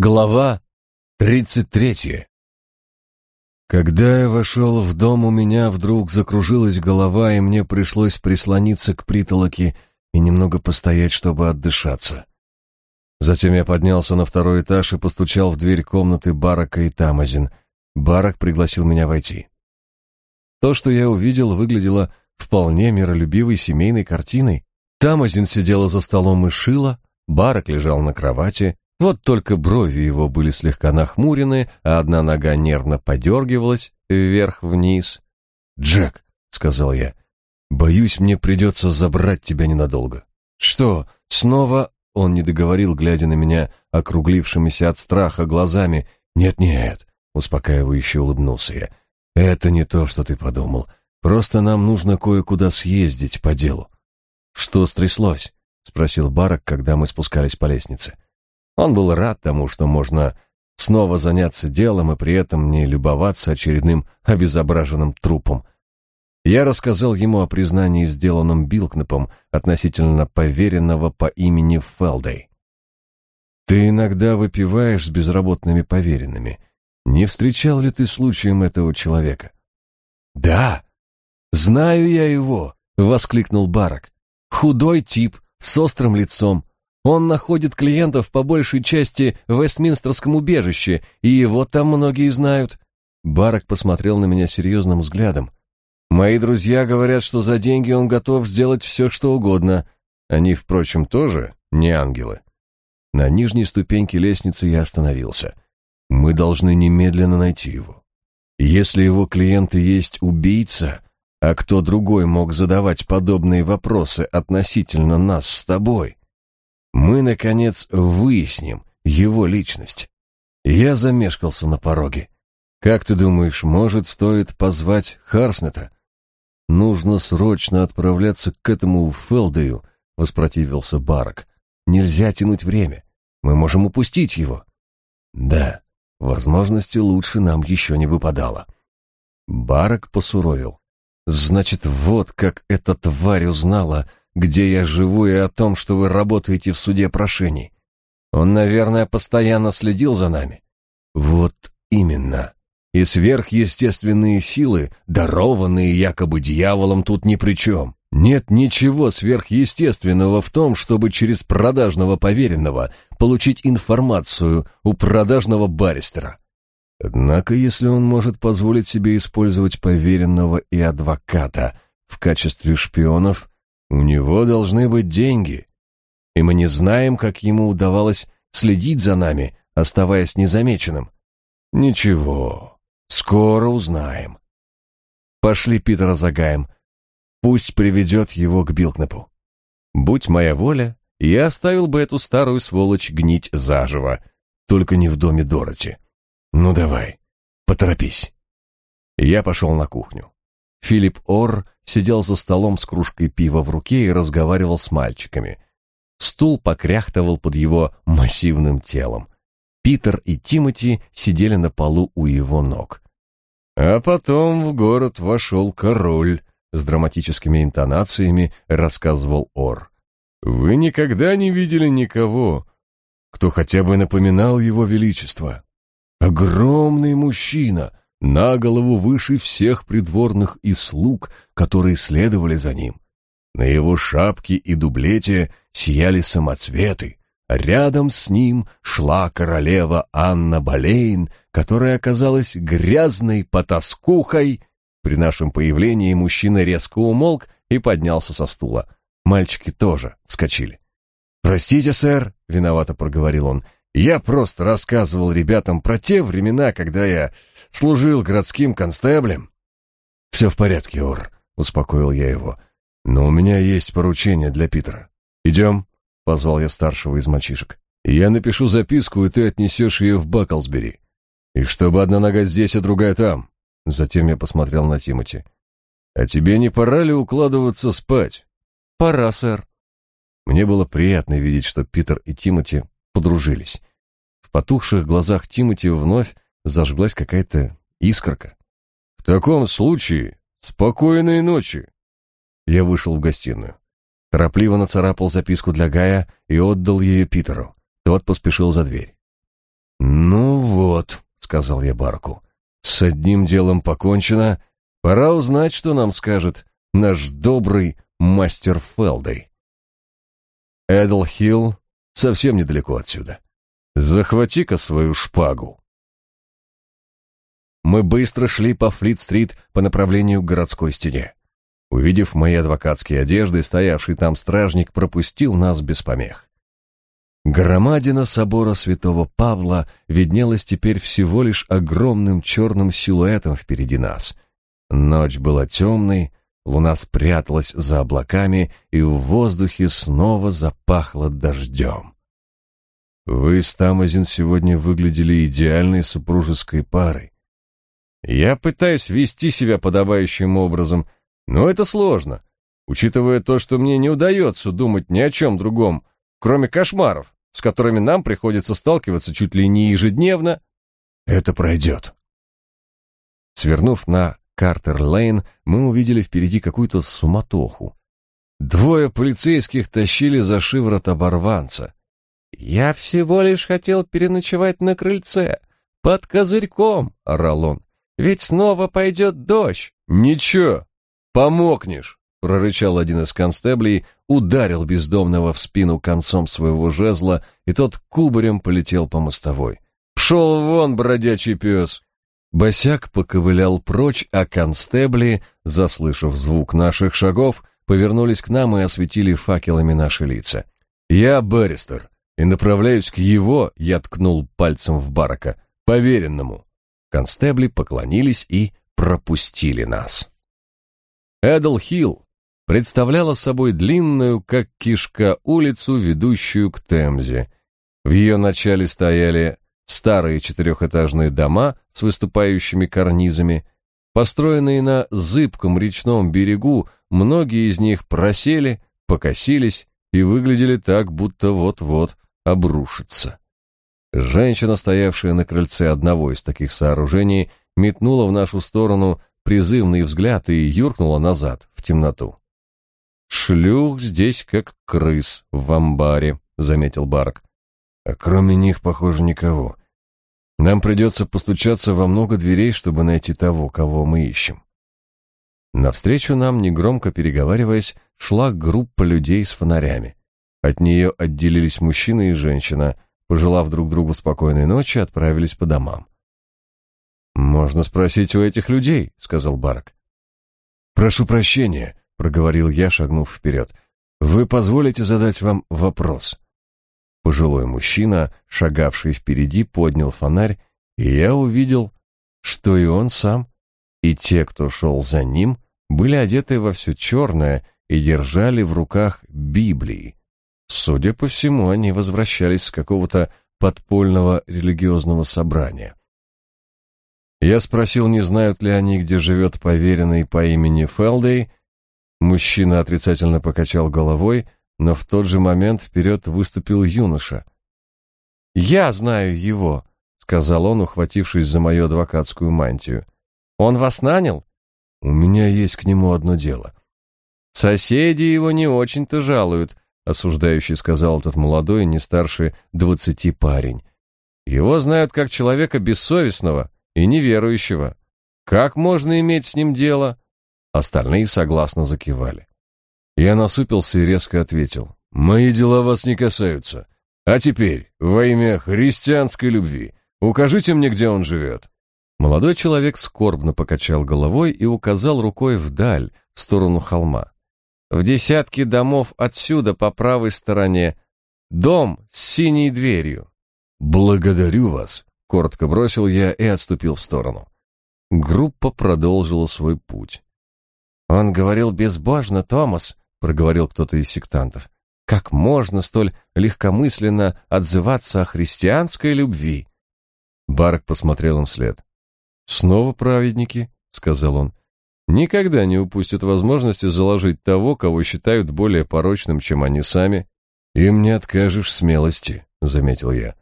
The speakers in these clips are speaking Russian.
Глава тридцать третья. Когда я вошел в дом, у меня вдруг закружилась голова, и мне пришлось прислониться к притолоке и немного постоять, чтобы отдышаться. Затем я поднялся на второй этаж и постучал в дверь комнаты Барака и Тамазин. Барак пригласил меня войти. То, что я увидел, выглядело вполне миролюбивой семейной картиной. Тамазин сидела за столом и шила, Барак лежал на кровати, вот только брови его были слегка нахмурены, а одна нога нервно подергивалась вверх-вниз. «Джек», — сказал я, — «боюсь, мне придется забрать тебя ненадолго». «Что, снова...» — он не договорил, глядя на меня округлившимися от страха глазами. «Нет-нет», — успокаивающе улыбнулся я, — «это не то, что ты подумал. Просто нам нужно кое-куда съездить по делу». «Что стряслось?» — спросил Барак, когда мы спускались по лестнице. Он был рад тому, что можно снова заняться делом и при этом не любоваться очередным обезображенным трупом. Я рассказал ему о признании, сделанном Билкнепом относительно поверенного по имени Фелдей. «Ты иногда выпиваешь с безработными поверенными. Не встречал ли ты случаем этого человека?» «Да, знаю я его!» — воскликнул Барак. «Худой тип, с острым лицом, он находит клиентов по большей части в Вестминстерском убежище, и его там многие знают. Барак посмотрел на меня серьезным взглядом. Мои друзья говорят, что за деньги он готов сделать все, что угодно. Они, впрочем, тоже не ангелы. На нижней ступеньке лестницы я остановился. Мы должны немедленно найти его. Если его клиенты есть убийца, а кто другой мог задавать подобные вопросы относительно нас с тобой? Мы, наконец, выясним его личность. Я замешкался на пороге. Как ты думаешь, может, стоит позвать Харснета? Нужно срочно отправляться к этому Фелдею, воспротивился Барак. Нельзя тянуть время. Мы можем упустить его. Да, возможности лучше нам еще не выпадало. Барак посуровил. Значит, вот как эта тварь узнала, где я живу и о том, что вы работаете в суде прошений. Он, наверное, постоянно следил за нами. Вот именно. И сверхъестественные силы, дарованные якобы дьяволом, тут ни при чем. Нет ничего сверхъестественного в том, чтобы через продажного поверенного получить информацию у продажного баристера. Однако, если он может позволить себе использовать поверенного и адвоката в качестве шпионов, у него должны быть деньги, и мы не знаем, как ему удавалось следить за нами, оставаясь незамеченным. Ничего, скоро узнаем. Пошли Питера загаем. Пусть приведет его к Билкнепу. Будь моя воля, я оставил бы эту старую сволочь гнить заживо, только не в доме Дороти. Ну давай, поторопись. Я пошел на кухню. Филипп Ор сидел за столом с кружкой пива в руке и разговаривал с мальчиками. Стул покряхтывал под его массивным телом. Питер и Тимоти сидели на полу у его ног. А потом в город вошел король, с драматическими интонациями рассказывал Ор. Вы никогда не видели никого, кто хотя бы напоминал его величество. Огромный мужчина, на голову выше всех придворных и слуг, которые следовали за ним. На его шапке и дублете сияли самоцветы, рядом с ним шла королева Анна Болейн, которая оказалась грязной потаскухой. При нашем появлении мужчина резко умолк и поднялся со стула. Мальчики тоже вскочили. «Простите, сэр», — виновато проговорил он, — «я просто рассказывал ребятам про те времена, когда я служил городским констеблем». «Все в порядке, Ор», — успокоил я его. «Но у меня есть поручение для Питера. Идем?» — позвал я старшего из мальчишек. «Я напишу записку, и ты отнесешь ее в Баклсбери. И чтобы одна нога здесь, а другая там». Затем я посмотрел на Тимоти. «А тебе не пора ли укладываться спать?» «Пора, сэр». Мне было приятно видеть, что Питер и Тимоти подружились. В потухших глазах Тимоти вновь зажглась какая-то искорка. «В таком случае спокойной ночи!» Я вышел в гостиную. Торопливо нацарапал записку для Гая и отдал ее Питеру. Тот поспешил за дверь. «Ну вот», — сказал я Барку, — «с одним делом покончено. Пора узнать, что нам скажет наш добрый мастер Фелдей». Эдл Хилл совсем недалеко отсюда. Захвати-ка свою шпагу. Мы быстро шли по Флит-стрит по направлению к городской стене. Увидев мои адвокатские одежды, стоявший там стражник пропустил нас без помех. Громадина собора святого Павла виднелась теперь всего лишь огромным черным силуэтом впереди нас. Ночь была темной, луна спряталась за облаками, и в воздухе снова запахло дождем. Вы с Тамазин сегодня выглядели идеальной супружеской парой. Я пытаюсь вести себя подобающим образом, но это сложно, учитывая то, что мне не удается думать ни о чем другом, кроме кошмаров, с которыми нам приходится сталкиваться чуть ли не ежедневно. Это пройдет. Свернув на Картер-Лейн, мы увидели впереди какую-то суматоху. Двое полицейских тащили за шиворот оборванца. «Я всего лишь хотел переночевать на крыльце, под козырьком», — орал он. Ведь снова пойдет дождь. Ничего, помокнешь, прорычал один из констеблей, ударил бездомного в спину концом своего жезла, и тот кубарем полетел по мостовой. Пшел вон, бродячий пес! Босяк поковылял прочь, а констебли, заслышав звук наших шагов, повернулись к нам и осветили факелами наши лица. «Я Баристер, и направляюсь к его», — я ткнул пальцем в барака, — «поверенному». Констебли поклонились и пропустили нас. Эдл Хилл представляла собой длинную, как кишка, улицу, ведущую к Темзе. В ее начале стояли старые четырехэтажные дома с выступающими карнизами. Построенные на зыбком речном берегу, многие из них просели, покосились и выглядели так, будто вот-вот обрушатся. Женщина, стоявшая на крыльце одного из таких сооружений, метнула в нашу сторону призывный взгляд и юркнула назад, в темноту. «Шлюх здесь как крыс в амбаре», — заметил Барк. «А кроме них, похоже, никого. Нам придется постучаться во много дверей, чтобы найти того, кого мы ищем». Навстречу нам, негромко переговариваясь, шла группа людей с фонарями. От нее отделились мужчина и женщина — пожелав друг другу спокойной ночи, отправились по домам. «Можно спросить у этих людей», — сказал Барк. «Прошу прощения», — проговорил я, шагнув вперед. «Вы позволите задать вам вопрос?» Пожилой мужчина, шагавший впереди, поднял фонарь, и я увидел, что и он сам, и те, кто шел за ним, были одеты во все черное и держали в руках Библии. Судя по всему, они возвращались с какого-то подпольного религиозного собрания. Я спросил, не знают ли они, где живет поверенный по имени Фелдей. Мужчина отрицательно покачал головой, но в тот же момент вперед выступил юноша. «Я знаю его», — сказал он, ухватившись за мою адвокатскую мантию. «Он вас нанял?» «У меня есть к нему одно дело». «Соседи его не очень-то жалуют», осуждающий сказал этот молодой, не старше двадцати парень. Его знают как человека бессовестного и неверующего. Как можно иметь с ним дело? Остальные согласно закивали. Я насупился и резко ответил: "Мои дела вас не касаются. А теперь, во имя христианской любви, укажите мне, где он живет». Молодой человек скорбно покачал головой и указал рукой вдаль, в сторону холма. В десятке домов отсюда по правой стороне дом с синей дверью. Благодарю вас, коротко бросил я и отступил в сторону. Группа продолжила свой путь. Он говорил безбожно, Томас, проговорил кто-то из сектантов. Как можно столь легкомысленно отзываться о христианской любви? Барк посмотрел им вслед. Снова праведники, сказал он никогда не упустят возможности заложить того, кого считают более порочным, чем они сами. Им не откажешь смелости, заметил я.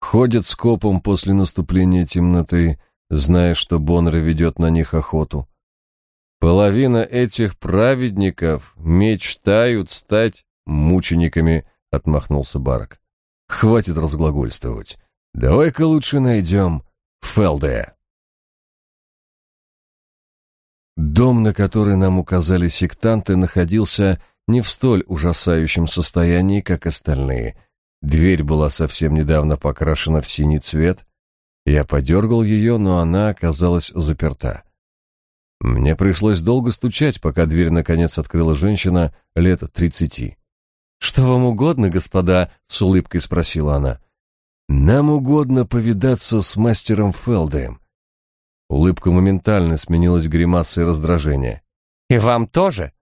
Ходят скопом после наступления темноты, зная, что Боннер ведет на них охоту. Половина этих праведников мечтают стать мучениками, отмахнулся Барак. Хватит разглагольствовать. Давай-ка лучше найдем Фелдея. Дом, на который нам указали сектанты, находился не в столь ужасающем состоянии, как остальные. Дверь была совсем недавно покрашена в синий цвет. Я подергал ее, но она оказалась заперта. Мне пришлось долго стучать, пока дверь наконец открыла женщина лет тридцати. «Что вам угодно, господа?» — с улыбкой спросила она. «Нам угодно повидаться с мастером Фелдеем». Улыбка моментально сменилась гримасой раздражения. «И вам тоже?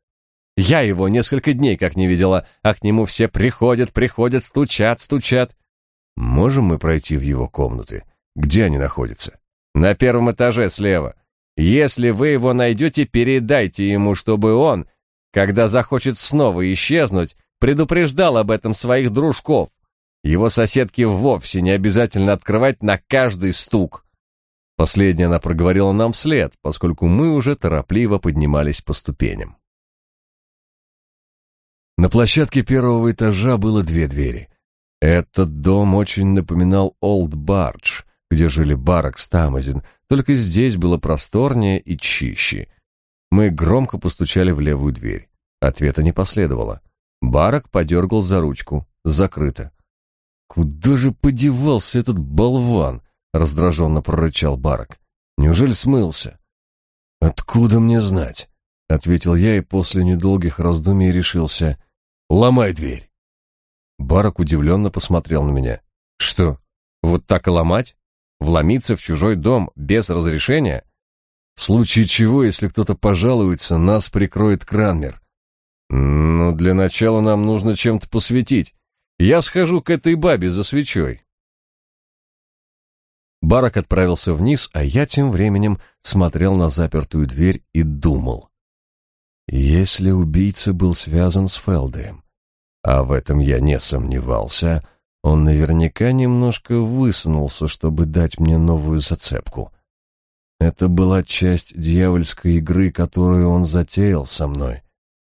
Я его несколько дней как не видела, а к нему все приходят, приходят, стучат, стучат. Можем мы пройти в его комнаты? Где они находятся? На первом этаже слева. Если вы его найдете, передайте ему, чтобы он, когда захочет снова исчезнуть, предупреждал об этом своих дружков. Его соседке вовсе не обязательно открывать на каждый стук. Последнее она проговорила нам вслед, поскольку мы уже торопливо поднимались по ступеням. На площадке первого этажа было две двери. Этот дом очень напоминал Олд Бардж, где жили Барак с только здесь было просторнее и чище. Мы громко постучали в левую дверь. Ответа не последовало. Барак подергал за ручку. Закрыто. «Куда же подевался этот болван?» — раздраженно прорычал Барак. «Неужели смылся?» «Откуда мне знать?» — ответил я и после недолгих раздумий решился. «Ломай дверь!» Барак удивленно посмотрел на меня. «Что, вот так и ломать? Вломиться в чужой дом без разрешения? В случае чего, если кто-то пожалуется, нас прикроет Кранмер. Ну, для начала нам нужно чем-то посветить. Я схожу к этой бабе за свечой. Барак отправился вниз, а я тем временем смотрел на запертую дверь и думал. Если убийца был связан с Фелдеем, а в этом я не сомневался, он наверняка немножко высунулся, чтобы дать мне новую зацепку. Это была часть дьявольской игры, которую он затеял со мной.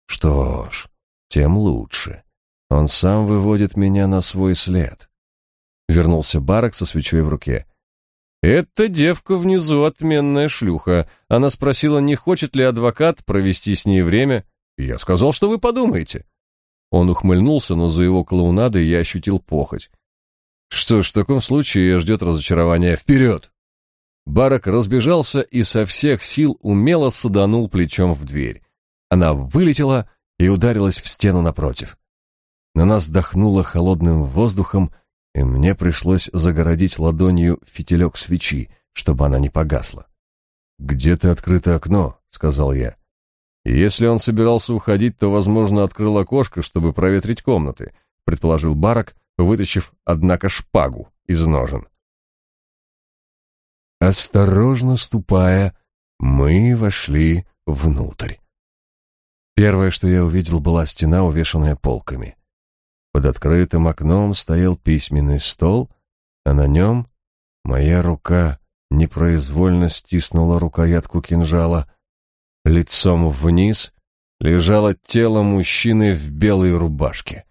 Что ж, тем лучше. Он сам выводит меня на свой след. Вернулся Барак со свечой в руке. «Эта девка внизу отменная шлюха. Она спросила, не хочет ли адвокат провести с ней время. Я сказал, что вы подумаете». Он ухмыльнулся, но за его клоунадой я ощутил похоть. Что ж, в таком случае я ждет разочарования. Вперед! Барак разбежался и со всех сил умело саданул плечом в дверь. Она вылетела и ударилась в стену напротив. На нас дохнуло холодным воздухом, и мне пришлось загородить ладонью фитилек свечи, чтобы она не погасла. «Где-то открыто окно», — сказал я. «Если он собирался уходить, то, возможно, открыл окошко, чтобы проветрить комнаты», — предположил Барак, вытащив, однако, шпагу из ножен. Осторожно ступая, мы вошли внутрь. Первое, что я увидел, была стена, увешанная полками. Под открытым окном стоял письменный стол, а на нем моя рука непроизвольно стиснула рукоятку кинжала. Лицом вниз лежало тело мужчины в белой рубашке.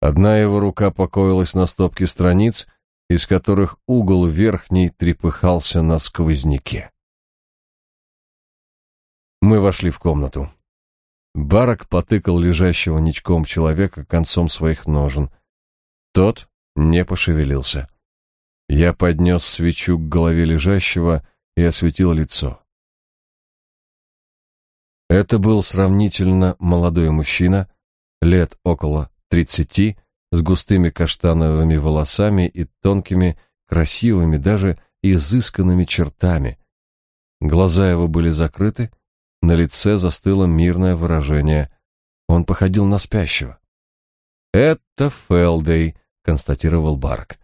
Одна его рука покоилась на стопке страниц, из которых угол верхний трепыхался на сквозняке. Мы вошли в комнату. Барак потыкал лежащего ничком человека концом своих ножен. Тот не пошевелился. Я поднес свечу к голове лежащего и осветил лицо. Это был сравнительно молодой мужчина, лет около тридцати, с густыми каштановыми волосами и тонкими, красивыми, даже изысканными чертами. Глаза его были закрыты, на лице застыло мирное выражение. Он походил на спящего. «Это Фелдей», — констатировал Барк.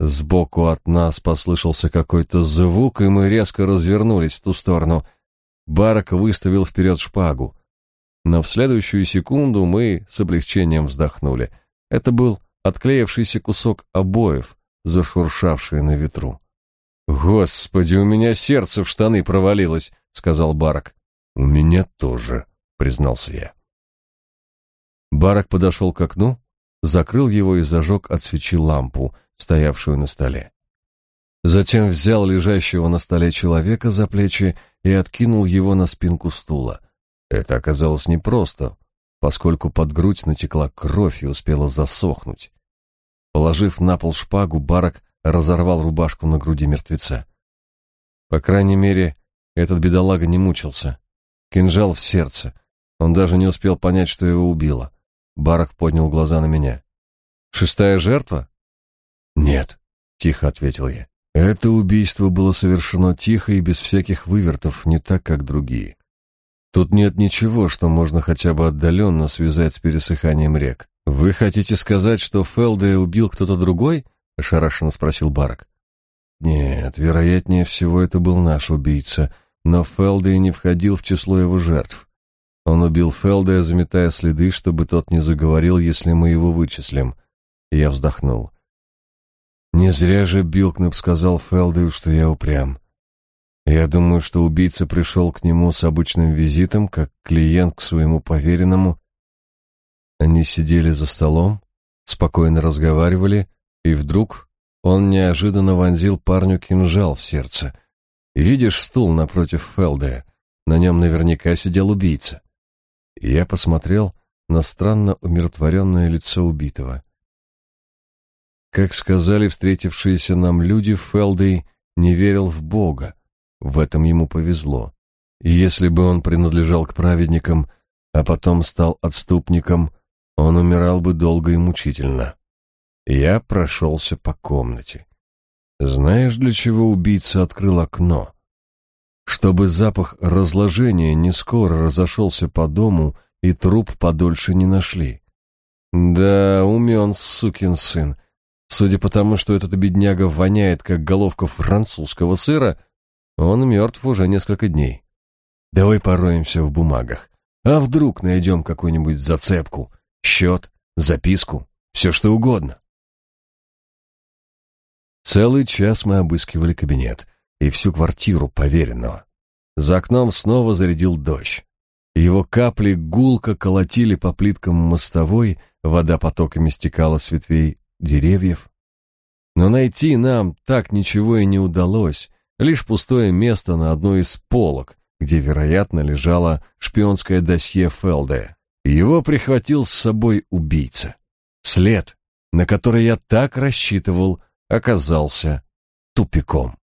Сбоку от нас послышался какой-то звук, и мы резко развернулись в ту сторону. Барк выставил вперед шпагу. Но в следующую секунду мы с облегчением вздохнули. Это был отклеившийся кусок обоев, зашуршавший на ветру. «Господи, у меня сердце в штаны провалилось», — сказал Барак. «У меня тоже», — признался я. Барак подошел к окну, закрыл его и зажег от свечи лампу, стоявшую на столе. Затем взял лежащего на столе человека за плечи и откинул его на спинку стула. Это оказалось непросто, поскольку под грудь натекла кровь и успела засохнуть. Положив на пол шпагу, Барак разорвал рубашку на груди мертвеца. По крайней мере, этот бедолага не мучился. Кинжал в сердце. Он даже не успел понять, что его убило. Барак поднял глаза на меня. «Шестая жертва?» «Нет», — тихо ответил я. «Это убийство было совершено тихо и без всяких вывертов, не так, как другие. Тут нет ничего, что можно хотя бы отдаленно связать с пересыханием рек. Вы хотите сказать, что Фелде убил кто-то другой? ошарашенно спросил Барак. Нет, вероятнее всего это был наш убийца, но Фелде не входил в число его жертв. Он убил Фелде, заметая следы, чтобы тот не заговорил, если мы его вычислим. Я вздохнул. Не зря же Билкнеп сказал Фелдею, что я упрям. Я думаю, что убийца пришел к нему с обычным визитом, как клиент к своему поверенному. Они сидели за столом, спокойно разговаривали, и вдруг он неожиданно вонзил парню кинжал в сердце. Видишь стул напротив Фелдея? На нем наверняка сидел убийца. я посмотрел на странно умиротворенное лицо убитого. Как сказали встретившиеся нам люди, Фелдей не верил в Бога, в этом ему повезло. И если бы он принадлежал к праведникам, а потом стал отступником, он умирал бы долго и мучительно. Я прошелся по комнате. Знаешь, для чего убийца открыл окно? Чтобы запах разложения не скоро разошелся по дому и труп подольше не нашли. Да, умен, сукин сын. Судя по тому, что этот бедняга воняет, как головка французского сыра, он мертв уже несколько дней. Давай пороемся в бумагах. А вдруг найдем какую-нибудь зацепку, счет, записку, все что угодно. Целый час мы обыскивали кабинет и всю квартиру поверенного. За окном снова зарядил дождь. Его капли гулко колотили по плиткам мостовой, вода потоками стекала с ветвей деревьев. Но найти нам так ничего и не удалось, лишь пустое место на одной из полок, где, вероятно, лежало шпионское досье Фелде. Его прихватил с собой убийца. След, на который я так рассчитывал, оказался тупиком.